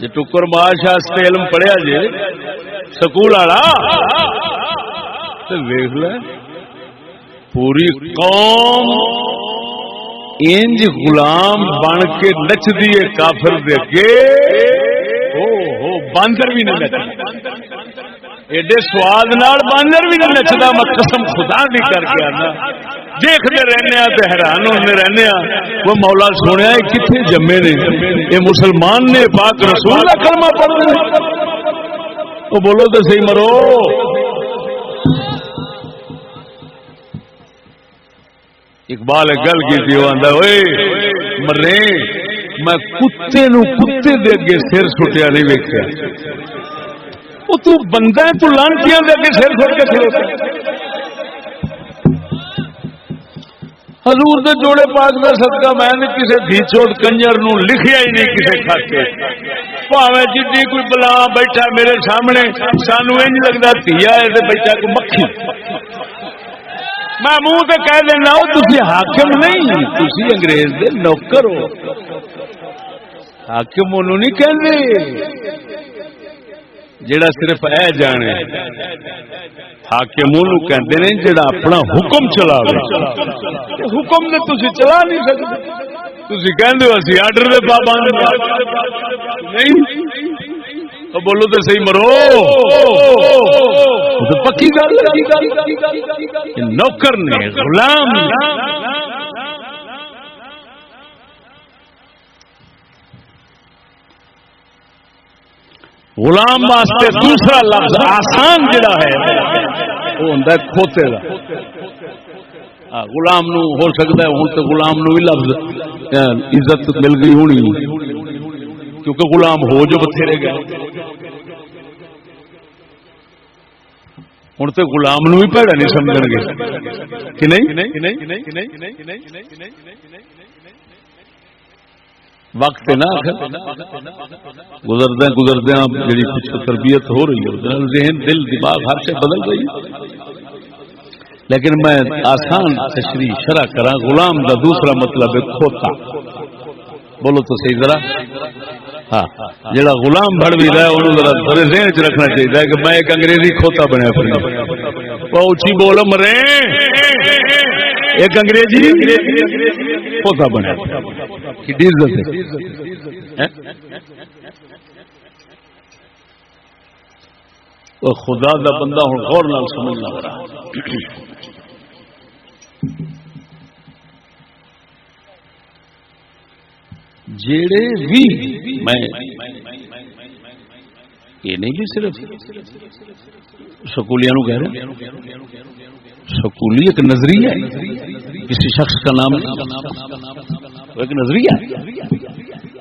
جی ٹکر معاش واسطے علم پڑھیا جی سکول والا تو ویخ لے۔ پوری قوم انج غلام بن کے نچ دیے کافر دے کے۔ باندر بھی نہیں نچ ایڈے سواد باندر بھی نہیں نچتا میں قسم خدا بھی کر کے آنا۔ دیکھتے رہنے تو حیران ہوتے رہنے وہ مولا سونے کتنے جمے نے؟ یہ مسلمان نے، پاک رسول کا کلمہ پڑھ وہ بولو تو صحیح مرو۔ اقبال گل کی مرے، میں کتے نو کتے دے اگے سر سٹیا نہیں ویکیا وہ تو بندہ تو لانچیاں دے اگے سر سٹ کے کھلوتا حضور دے جوڑے پاک کا صدقہ، میں نے کسی بھیچوٹ کنجر نو لکھیا ہی نہیں کسی کھاتے۔ پاوے جی کوئی بلا بیٹھا میرے سامنے، سانو انج لگتا تھیا ہے بیٹھا کو مکھی۔ میں منہ سے کہہ دینا تھی حاکم نہیں تھی انگریز دے نوکر ہو. حاکم انہوں نہیں کہ جڑا صرف اے جانے، حاکم انہوں کہتے ہیں جڑا اپنا حکم چلا حکم نے تھی چلا نہیں سکتے تھی کہ آرڈر دے پابند ہاں. نہیں. تو بولو تو صحیح مرو۔ پکی گل نوکر نے غلام غلام واسطے دوسرا لفظ آسان جڑا ہے، وہ ہوں کھوتے کا غلام نو ہو سکتا ہے ہوں تو غلام نو بھی لفظ عزت مل گئی ہونی۔ کیونکہ غلام ہو جو بتھیرے گئے۔ ہوں تو گلام نو بھی پیڑا نہیں سمجھ گے۔ کہ نہیں؟ وقت نہ گزردہ گزردہ جی تربیت ہو رہی ہے۔ ذہن، دل، دماغ ہر سے بدل رہی لیکن میں آسان تشریح شرح کرا غلام کا دوسرا مطلب ہے کھوتا۔ بولو تو صحیح ذرا۔ ہاں۔ جڑا غلام بڑ بھی رہا انہوں ذرا تھوڑے ذہن چ رکھنا چاہیے کہ میں ایک انگریزی کھوتا بنیا پھر۔ اچھی بولو مرے۔ ایک انگریزی کھوتا بنیا۔ ہاں؟ خدا دا بندہ ہوں، غور نال سمجھنا پڑا۔ جڑے بھی میں یہ نہیں بھی صرف سکولیا کہہ رہے سکولی ایک نظریہ کسی شخص کا نام ایک نظریہ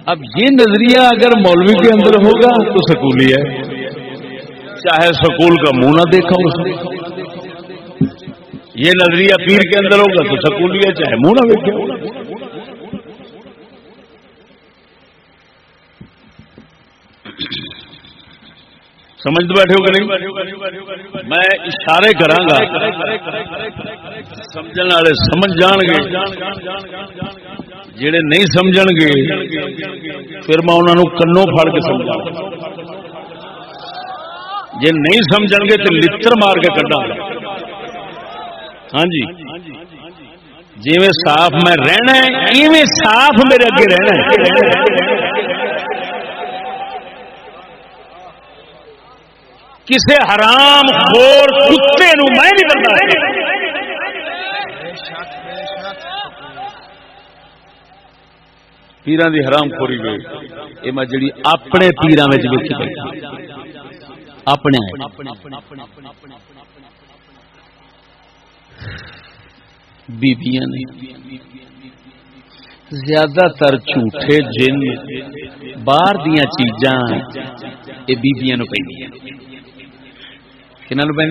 اب یہ نظریہ اگر مولوی کے اندر ہوگا تو سکولی ہے۔ چاہے سکول کا منہ نہ دیکھا اس نے یہ نظریہ پیر کے اندر ہوگا تو سکولی ہے، چاہے منہ نہ دیکھے سمجھ بیٹھے ہو کہ نہیں؟ میں اشارے کرا گا سمجھ والے سمجھ جان گے جڑے نہیں سمجھ گے پھر میں انہوں کنوں پھڑ کے سمجھا جی نہیں سمجھ گے تو لڑ مار کے کڈا ہاں جی۔ جی صاف میں رہنا ہے صاف میرے اگے رہنا ہے۔ کسے حرام خور کتے نو میں نہیں بنتا۔ پیران دی حرام خوری گئی۔ یہ میں جڑی اپنے پیران میں ویکھی بیٹھا۔ اپنے۔ بیبیاں نے زیادہ تر جھوٹے جن باہر دیا چیزاں یہ بیبیاں نو پیندیاں پہ کنہوں پہ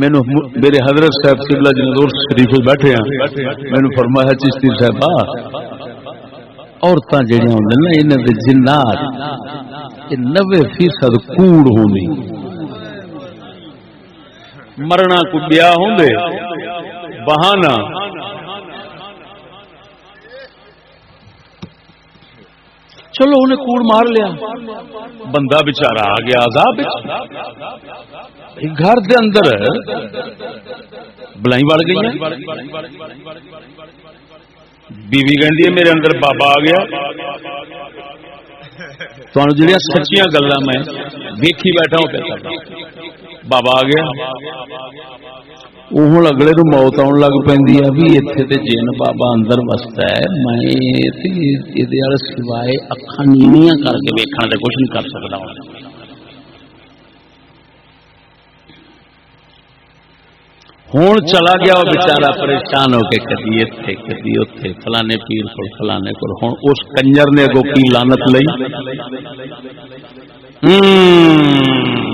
مینو میرے حضرت صاحب سبلا جنور شریف بیٹھے ہیں مینو فرمایا چشتی صاحب عورتیں جہاں ہوں نا انہوں کے جنات نوے فیصد کوڑ ہونی مرنا کو بیا ہوں بہانہ چلو انہیں کوڑ مار لیا۔ بندہ بچارا آ گیا عذاب گھر دے اندر بلائی بڑھ گئی بیوی کہ میرے اندر بابا آ گیا۔ تمہیں جہاں سچیاں گلا میں ویکھی بیٹھا ہوں۔ بابا آ گیا۔ وہ اگلے نو موت آن لگ پی بھی اتنے جن بابا اندر وستا ہے میں سوائے اکھا نیویاں کر کے ویکن سے کچھ نہیں کر سکتا ہوں چلا گیا وہ بچارا پریشان ہو کے کدی اتنے کدی اتے فلانے پیر کو فلانے کو ہوں اس کنجر نے اگو کی لانت لی بھی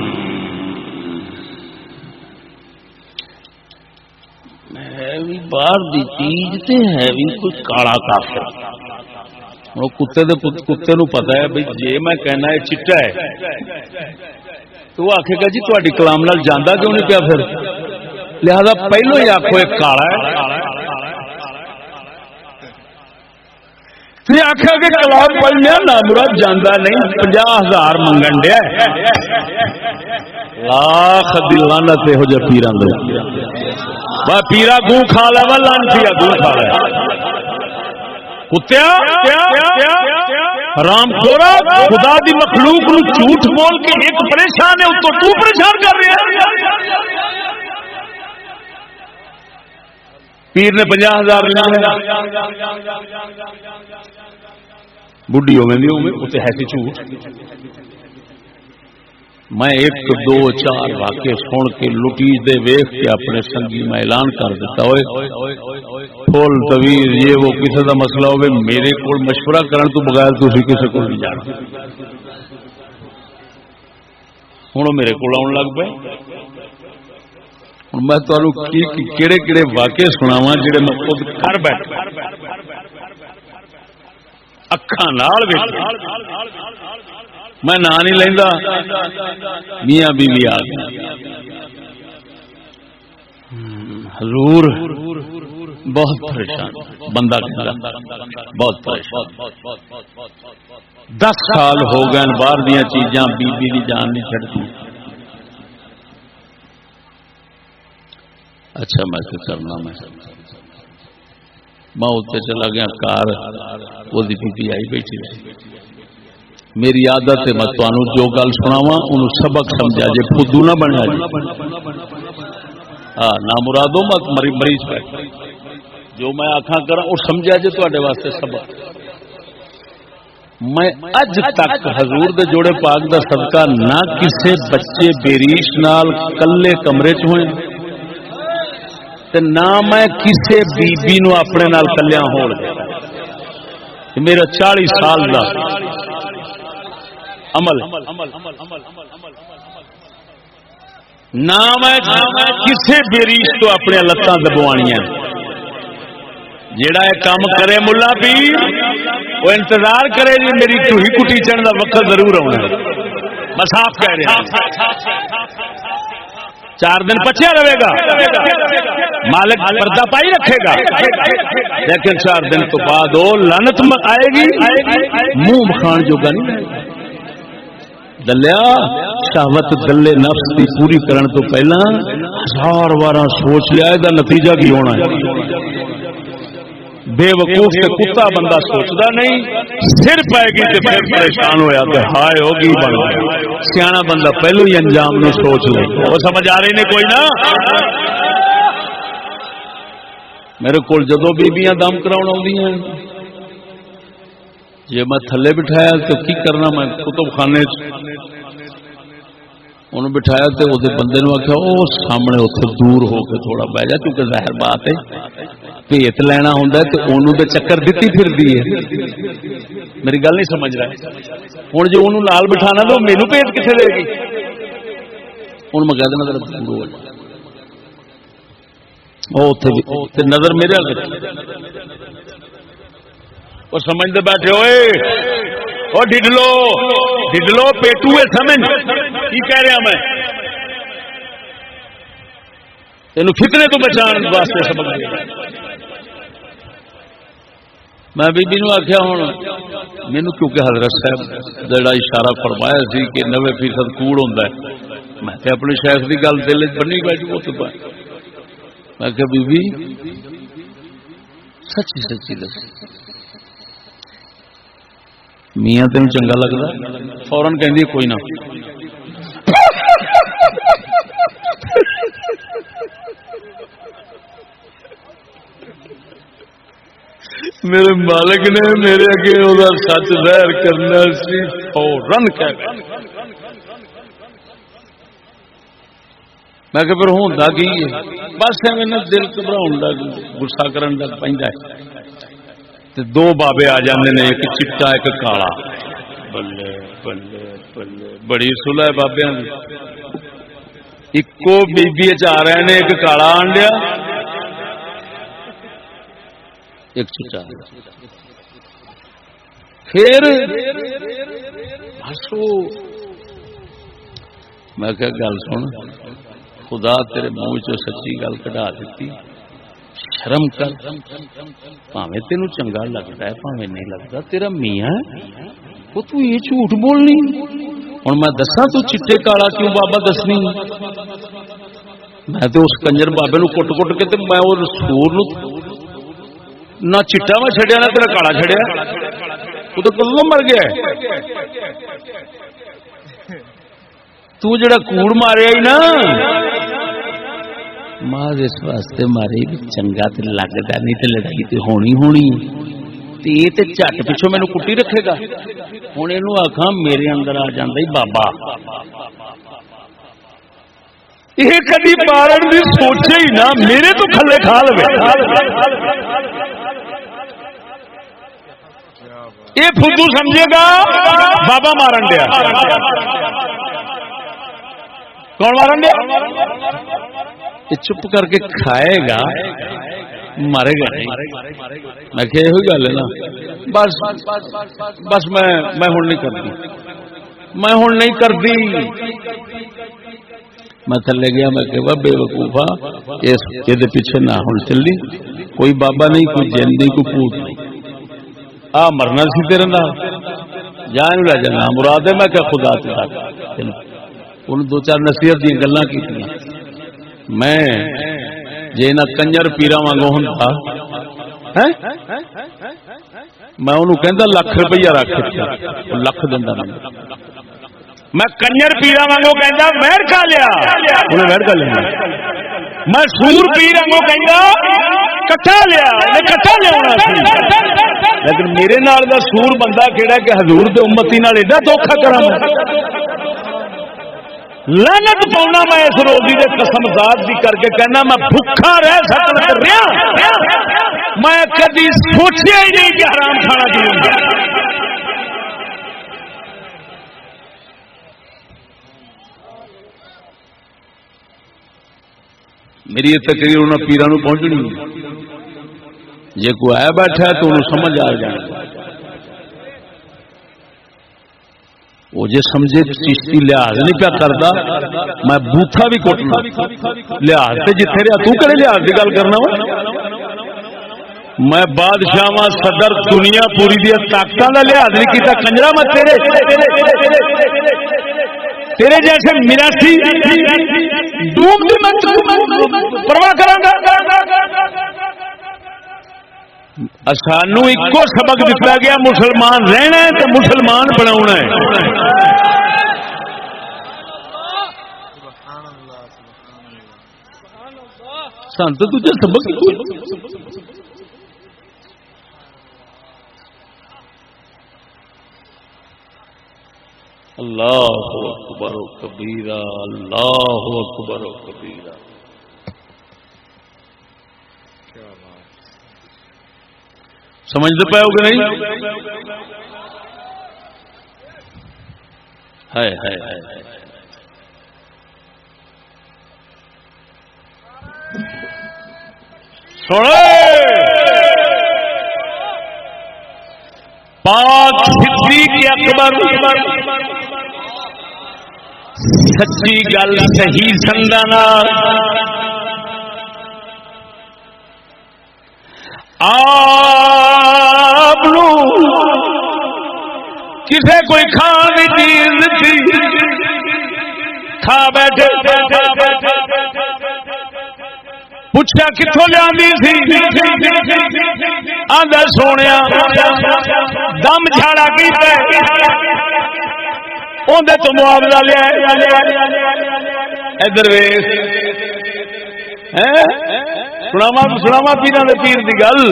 باہر دی چیز تے ہے بھی کوئی کالا کافر۔ ہوں کتے دے کتے نو پتا ہے بھائی جے میں کہنا ہے چٹا ہے۔ تو وہ آخے گا جی تاری کلام نال جانا کیوں نہیں پیا پھر؟ لہذا پہلو ہی آخو ایک کالا ہے۔ پھر آخیا کہ کلام پڑھنے نہ مراد جانا نہیں، پنجا ہزار منگن دیا لاکھ دلانا تے ہو پیران دے پیرا گو کھا لا وا لانتی گو کھا لا کتیا رام خورا خدا دی مخلوق نو جھوٹ بول کے ایک پریشان ہے تو تو پریشان کر رہے پیر نے پنجا ہزار بڑھی ہوگی ہے جھوٹ میں ایک دو چار واقع سن کے لٹی دے ویخ کے اپنے سنگی میں اعلان کر دیتا ہوئے۔ فل طویل یہ وہ کسی کا مسئلہ ہوگا میرے کو مشورہ کرنے تو بغیر تھی کسی کو نہیں جانا ہوں میرے کو آن لگ پے ہوں میں تمہیں کہڑے کہڑے واقع سناوا جڑے میں خود کر بیٹھ اکھان میں نا نہیں لینا میاں بیوی آ حضور بہت پریشان۔ بندہ بہت پریشان۔ دس سال ہو گئے باہر دیا چیزاں بیبی کی جان نہیں چڑھتی اچھا میں کرنا، میں میں اتنے چلا گیا، کار، وہ بیٹی آئی بیٹھی۔ میری عادت ہے، میں تمہوں جو گل سناوا ان سبق سمجھا جی خود نہ بنیا جی ہاں نہ مرادو مت مریض پہ۔ جو میں آخا کرا وہ سمجھا جی تے واسطے سبق۔ میں اج تک حضور دے جوڑے پاک دا صدقہ نہ کسے بچے بیریش نال کلے کمرے چ ہوئے تے نہ میں کسی بیبی نو اپنے نال کلیا ہو میرا چالی سال دا۔ عمل۔ نہ میں کسی بریش تو اپنے لتان دبوانیاں۔ جیڑا یہ کام کرے ملا پیر وہ انتظار کرے جی میری چوہی کٹی چڑھ کا وقت ضرور آنا میں صاف کہہ رہا چار دن پچھیا رہے گا۔ مالک پردہ پائی رکھے گا۔ لیکن چار دن تو بعد وہ لانت آئے گی۔ منہ مکھان جو گا نہیں دلیا، شہوت دلے نفس کی پوری کرن تو پہلا ہزار بار سوچ لیا یہ نتیجہ کی ہونا ہے؟ بے وقوف سے کتا بندہ سوچتا نہیں، سر پائے گی تو پھر پریشان ہویا تو ہائے ہوگی بن گیا؟ سیاح بندہ پہلو ہی انجام نو سوچ لے۔ وہ سمجھ آ رہی نہیں کوئی نا؟ میرے کو جدو بیبیاں دم کراؤ کرا جی میں تھلے بٹھایا تو کی کرنا میں کتب خانے انہوں بٹھایا تو وہ بندے نے آخیا وہ سامنے اتنے دور ہو کے تھوڑا بہ جا، کیونکہ ظاہر بات ہے، پیت لینا ہوں تو انہوں تو چکر دیتی پھر دی ہے۔ میری گل نہیں سمجھ رہا۔ ہوں جی انہوں نال بٹھانا تو میرے پیت کتنے دے گی؟ ہوں میں کہہ دینا دور ہو جائے نظر میرے وہ سمجھتے بیٹھے ہوئے۔ وہ ڈڈلو ڈڈلو پیٹو سمجھ۔ کی کہہ رہا میں؟ تین فتنے تو بچان واسطے سبق میں بی نو آخیا ہوں، مینو کیونکہ حضرت صاحب جڑا اشارہ فرمایا سی کہ نوے فیصد کوڑ ہوں میں اپنے شیخ کی گل دل بنی بیٹھی وہ تو میں کہ بی بی سچی سچی دس۔ میاں تین چنگا لگتا؟ فورن کہ کوئی نہ۔ میرے مالک نے میرے اگے وہ سچ ظاہر کرنا سی فورن میں کہ پھر ہوں کی بس ایویں دل گھبراؤ لگ گسا کرن لگ پہ دو بابے آ جاندے نے ایک چٹا ایک کالا۔ بلے بلے بلے۔ بڑی سلح بابے ایکو بی آ رہے ہیں ایک کالا آن لیا۔ ایک چٹا۔ پھر ہسو میں کہ گل سن خدا تیرے منہ چ سچی گل کٹا دیتی۔ شرم کر پاوے تین چنگا لگتا ہے پاوے نہیں لگتا تیرا میاں وہ تو یہ جھوٹ بولنی ہوں میں دسا تو چٹے کالا کیوں بابا دسنی میں تو اس کنجر بابے نو کٹ کٹ کے میں وہ سور نہ چٹا میں چڑیا نہ تیرا کالا چڑیا وہ تو کدو مر گیا تو جڑا کوڑ ماریا ہی نا ماں اس واسطے مارے چنگا تو لگتا نہیں تو لڑائی تو ہونی ہونی یہ تے چٹ پچھو مینو کٹی رکھے گا ہوں یہ آخا میرے اندر آ جا بابا یہ کدی مارن کی سوچے ہی نہ میرے تو کھلے کھا لو یہ فدو سمجھے گا بابا مارن دیا کون مارن دیا چپ کر کے کھائے گا مارے گا میں کہ یہ گل ہے نا۔ بس بس میں میں ہوں نہیں کرتی۔ میں ہوں نہیں کرتی۔ میں تھلے گیا، میں کہ بے وقوفا اس یہ پیچھے نہ ہوں چلی کوئی بابا نہیں، کوئی جین نہیں، کوئی پوت نہیں۔ آ، مرنا سی تیرے نال۔ جان لے جانا مراد ہے میں کہ خدا تیرا۔ ان دو چار نصیحت دیا گلا کی میں جی کنجر پیرا وانگو ہوں ہاں؟ ہاں؟ میں انہوں کہ لکھ روپیہ رکھ لکھ دینا میں کنجر پیرا وانگو کہ مہر کھا لیا۔ انہیں مہر کھا لیا۔ میں سور پیر وانگو کہ کٹا لیا کٹا لیا لیکن میرے نال دا سور بندہ کہڑا کہ حضور دے امتی نال ایڈا دھوکھا کرا لانت پاؤنا میں اس روزی قسم ذات دی کر کے کہنا، میں بھوکا رہ سکتا رہا میں کدی سوچیا ہی نہیں کہ حرام کھانا کی میری یہ تقریر انہوں پیران پہنچنی جی کوئی آیا بیٹھا تو انہوں سمجھ آ جائے۔ وہ جی سمجھے چیشتی لحاظ نہیں پیا کرتا میں بوتھا بھی کٹنا لحاظ سے جتنے رہا تو کرے لحاظ کی گل کرنا میں بادشاہ صدر دنیا پوری دیا طاقت کا لحاظ نہیں کیتا، کنجرا میں تیرے تیرے جیسے میراسی پرواہ سانو ایک سبق دتا گیا، مسلمان رہنا ہے تو مسلمان بنا سنت تجھے سبق اللہ اکبر و کبیرہ، اللہ اکبر و کبیرہ۔ سمجھتے پاؤ گے نہیں ہے ہے پاک صدیق اکبر سچی گل صحیح سنگا آپ کسے کوئی کھان کی چیز تھی کھا بیٹھے پوچھا کتوں لیا آدھا سونے دم جھاڑا کی اندر تو معاوضہ لیا ادھر ویس سناوا سناوا پیرا پیر کی گل۔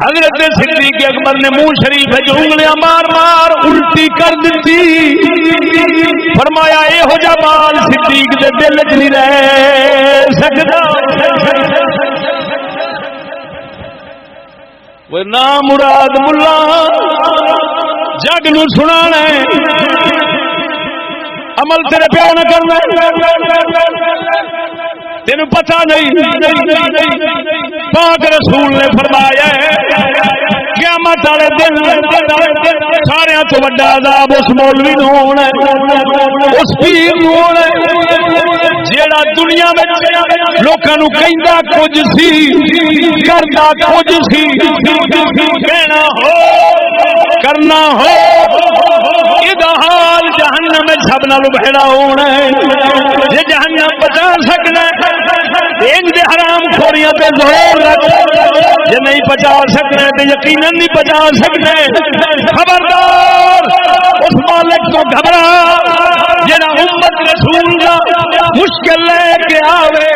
حضرت صدیق اکبر نے منہ شریف جو انگلیاں مار مار الٹی کر دیتی۔ فرمایا یہ جا بال صدیق دے دل چ نہیں رہ سکتا نام مراد ملا، جگ نو سنا عمل تیرے پیو نہ کرنا تین پتا نہیں پاک رسول نے فرمایا قیامت والے دن سارے تو وڈا عذاب اس مولوی نو ہونا اس پیر نو ہونا جیڑا دنیا میں لوکاں کہندا کچھ سی کردا کچھ سی کہنا ہو کرنا ہو ادا حال جہنم میں سب نال بہڑا ہونا ہے یہ جہنم بچا سکنا حرام کھوڑیاں پہ زور رکھ یہ نہیں بچا سکنا تو یقیناً نہیں بچا سکنا خبردار اس مالک کو گھبرا جا امت رسول کا مشکل لے کے آوے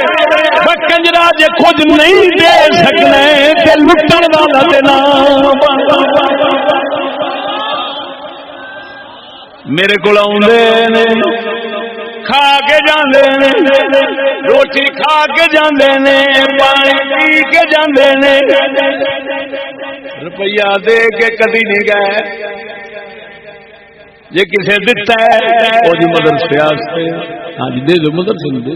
کنجرا جے خود نہیں دے سکنے تے لٹن والا دینا میرے کو کھا کے جاندے روٹی کھا کے جاندے نے، پانی پی کے جاندے نے۔ روپیہ دے کے کدی نہیں گئے۔ جی کسی دتا ہے وہ مدرسے ہاں جی دے دو مدرسے دے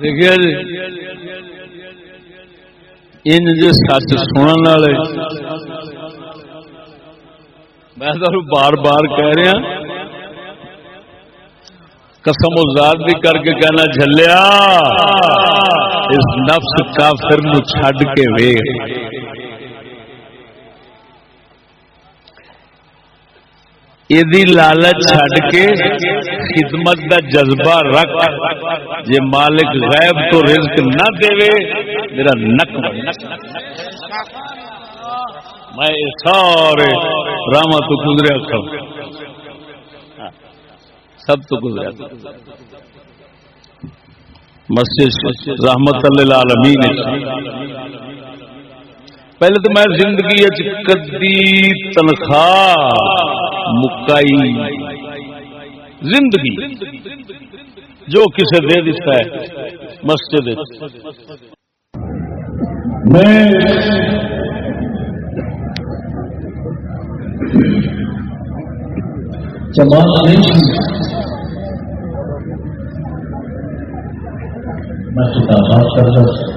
دیکھا جی سچ سننے والے۔ میں تو بار بار کہہ رہا قسم ذات بھی کر کے کہنا جلیا اس نفس کافر نو چھڈ کے وے یہ لالچ چھڈ کے خدمت دا جذبہ رکھ جے مالک غیب تو رزق نہ دے میرا نک میں سارے راما تو گزرے کھڑا سب تو گزرا مسجد رحمت اللہ پہلے تو میں زندگی کدی تنخواہ مکائی زندگی جو کسے دے دیتا ہے، مسجد میں جماعت نہیں جی۔ میں کتابات کرتا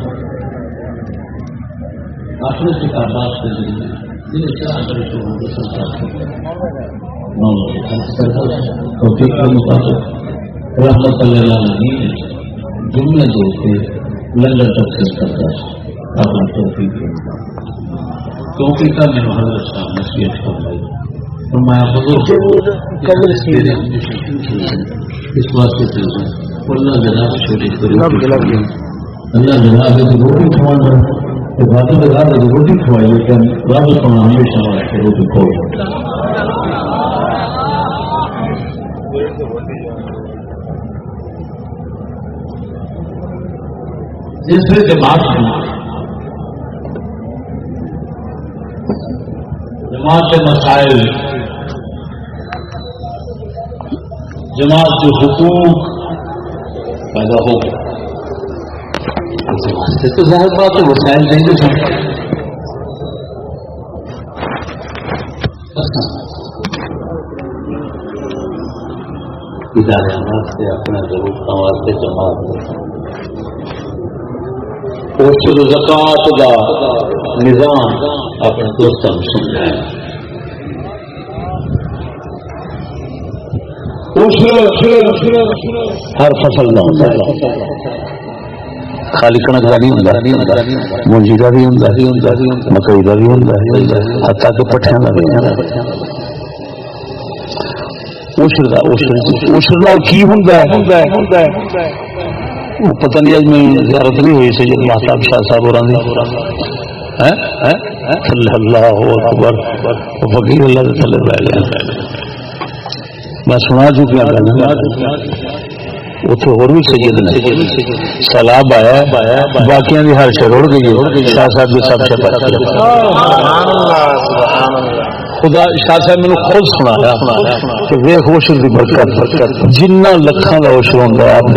اپنے کتابات کے ذریعے رحمت اللہ جملے دو کے لنگر تقسیم کرتا ہے اپنا توفیق کیونکہ کا میں حضرت صاحب نصیحت فرمائی فرمایا بزرگ اس واسطے اللہ جناب اللہ جناب روٹی کھوانا تو باتوں کے بعد روٹی کھوائی لیکن رب سونا ہمیشہ روٹی کھو جس سے جماعت جماعت کے مسائل جماعت کے حقوق پیدا ہو گئے تو ظاہر بات ہے وسائل دیں گے۔ ادارے سے اپنے ضرورتوں واسطے جماعت اس زکات کا نظام اپنے دوستوں کو سمجھایا ہر فصل کا ہوتا ہے خالی کنک کا نہیں ہوتا مونجی کا بھی ہوں مکئی کا بھی ہوں ہتا کے پٹھیا کا بھی پتہ نہیں اج میں زیارت نہیں ہوئی سی جب صاحب شاہ صاحب اور اللہ اکبر فقیر اللہ کے تھلے بہ گئے۔ میں سنا چکیا گا اتو ہو سید نے سیلاب آیا باقی ہر شہر اڑ گئی شاہ صاحب کی سب سے خدا شاہ صاحب میرے خود سنایا کہ وے خوش کی برکت جنہ لکھان کا عشر ہوتا ہے آپ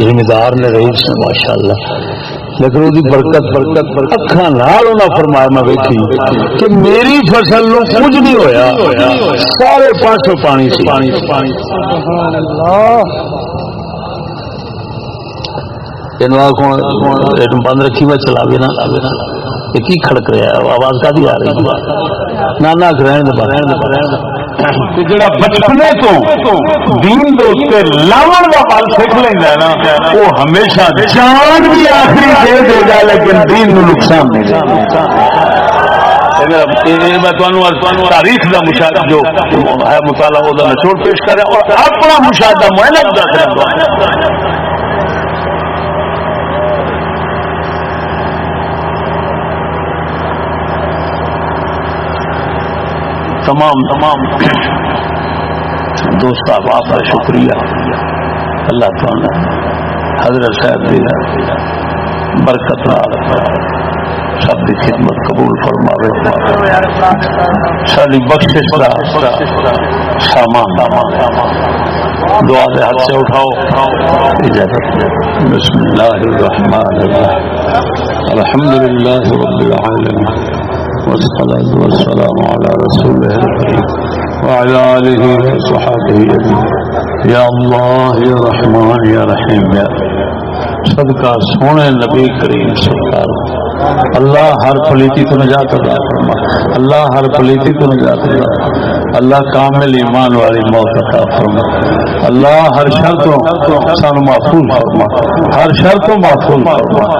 ذمہ دار نے رہی سے ماشاء اللہ لیکن وہ برکت برکت اکھا نال فرمایا میں ویکھی کہ میری فصل نو کچھ نہیں ہویا سارے پاسوں پانی سی۔ بند رکھی میں چلا بھی نہ کی کھڑک رہا ہے آواز کا بھی آ رہی ہے؟ نہ نہ رہن جڑا بچپنے تو دین دے لاون پل سیکھ لینا نا وہ ہمیشہ جان بھی آخری دے دے گا لیکن دین نو نقصان نہیں تاریخ کا مشاہدہ جو ہے مطالعہ وہ نچوڑ پیش کرے اور اپنا مشاہدہ تمام تمام دوست آپ کا شکریہ۔ اللہ تعالی حضرت صاحب برکت سب کی خدمت قبول فرماوے۔ ساری بخش سامان دعا دے ہاتھ سے اٹھاؤ۔ اجازت بسم اللہ الرحمن الرحیم۔ الحمد للہ رب العالمین۔ والصلاة والسلام على رسوله وعلى آله وصحبه يا الله يا رحمن يا رحيم. يا صدقہ سونے نبی کریم سرکار، اللہ ہر پلیتی کو نجات ادا فرما، اللہ ہر پلیتی کو نجات ادا اللہ کامل ایمان والی موت عطا فرما، اللہ ہر شر تو سان محفوظ فرما، ہر شر محفوظ فرما۔